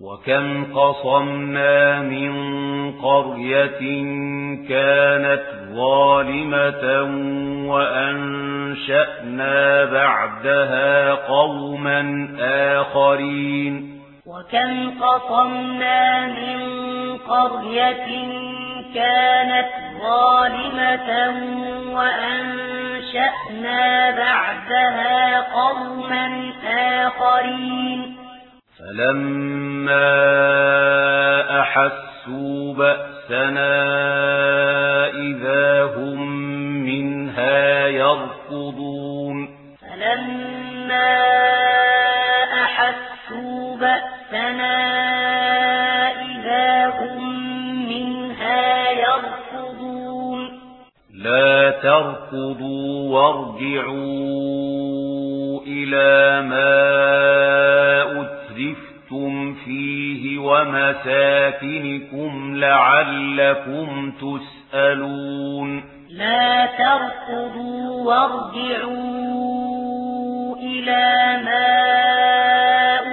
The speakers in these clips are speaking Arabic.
وَكَمْ قَصَمْنَا مِنْ قَرْيَةٍ كَانَتْ ظَالِمَةً وَأَنْشَأْنَا بَعْدَهَا قَوْمًا آخَرِينَ وَكَمْ قَصَمْنَا مِنْ قَرْيَةٍ كَانَتْ ظَالِمَةً وَأَنْشَأْنَا بَعْدَهَا قَوْمًا آخَرِينَ فلما أحسوا بأسنا إذا هم منها يركضون فلما أحسوا بأسنا إذا هم منها يركضون لا تركضوا وارجعوا إلى ما لبثتم فيه ومساكنكم لعلكم تسألون لا تركضوا وارجعوا إلى ما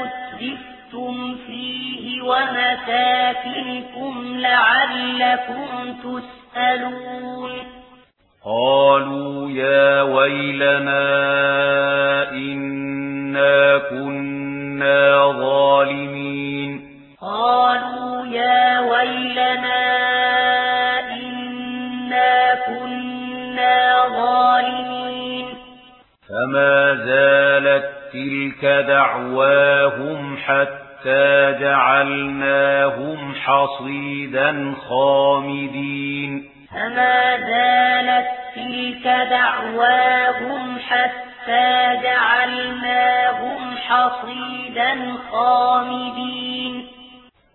أترفتم فيه ومساكنكم لعلكم تسألون قالوا يا ويلنا فما زالت تلك دعواهم حتى جعلناهم حصيدا خامدين فما زالت تلك دعواهم حتى جعلناهم حصيدا خامدين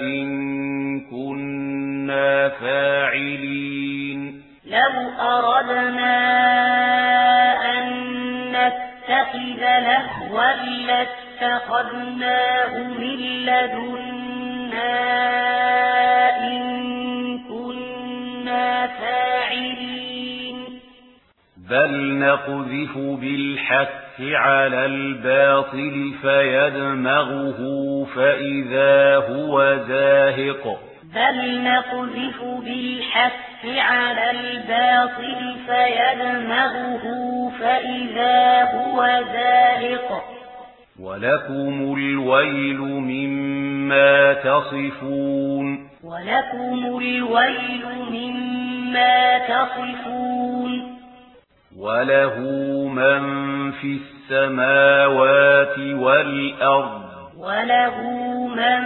إِن كُنَّا فَاعِلِينَ لَوْ أَرَدْنَا أَن نَّتَّخِذَ لَهْوًا لَّاتَّخَذْنَاهُ مِن لَّدُنَّا إِن كُنَّا فَاعِلِينَ بَلْ نَقْذِفُ بِالْحَقِّ الحق على الباطل فيدمغه فإذا هو زاهق بل نقذف بالحق على الباطل فيدمغه فإذا هو زاهق ولكم الويل مما تصفون. ولكم الويل مما تصفون. وله من في السماوات والأرض وله من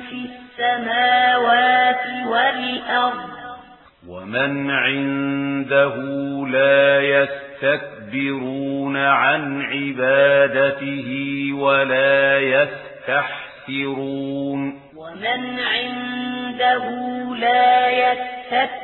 في السماوات والأرض ومن عنده لا يستكبرون عن عبادته ولا يستحسرون ومن عنده لا يستكبرون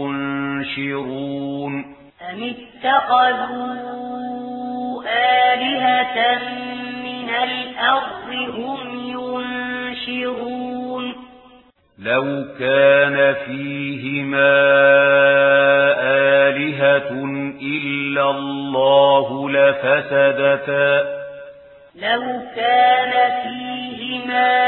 يَنشُرُونَ أم اتخذوا آلهة من الأرض هم ينشرون لو كان فيهما آلهة إلا الله لفسدتا. لو كان فيهما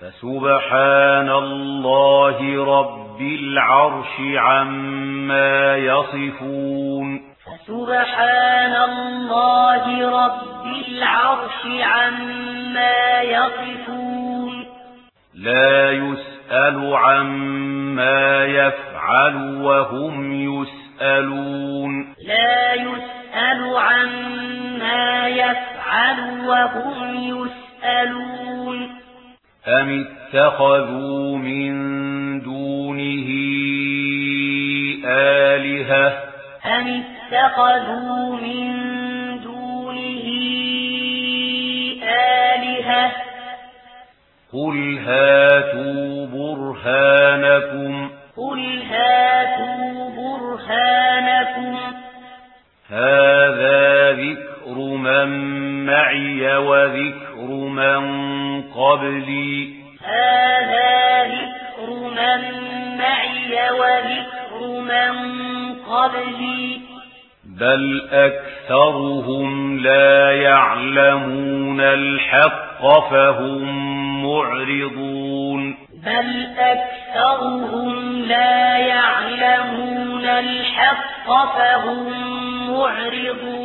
فَسُبْحَانَ اللَّهِ رَبِّ الْعَرْشِ عَمَّا يَصِفُونَ فَسُبْحَانَ اللَّهِ رَبِّ الْعَرْشِ عَمَّا يَصِفُونَ لَا يُسْأَلُ عَمَّا يَفْعَلُ وَهُمْ يُسْأَلُونَ لَا يُسْأَلُ عَمَّا يَفْعَلُ وَهُمْ يُسْأَلُونَ يسألون أم اتخذوا من دونه آلهة أم اتخذوا من دونه آلهة قل هاتوا برهانكم قل هاتوا برهانكم هذا ذكر من معي وذكر مَن قَبْلِي. هَذَا ذِكْرُ مَن مَّعِي وَذِكْرُ مَن قَبْلِي. بَلْ أَكْثَرُهُمْ لَا يَعْلَمُونَ الْحَقَّ فَهُمْ مُعْرِضُونَ. بَلْ أَكْثَرُهُمْ لَا يَعْلَمُونَ الْحَقَّ فَهُمْ مُعْرِضُونَ.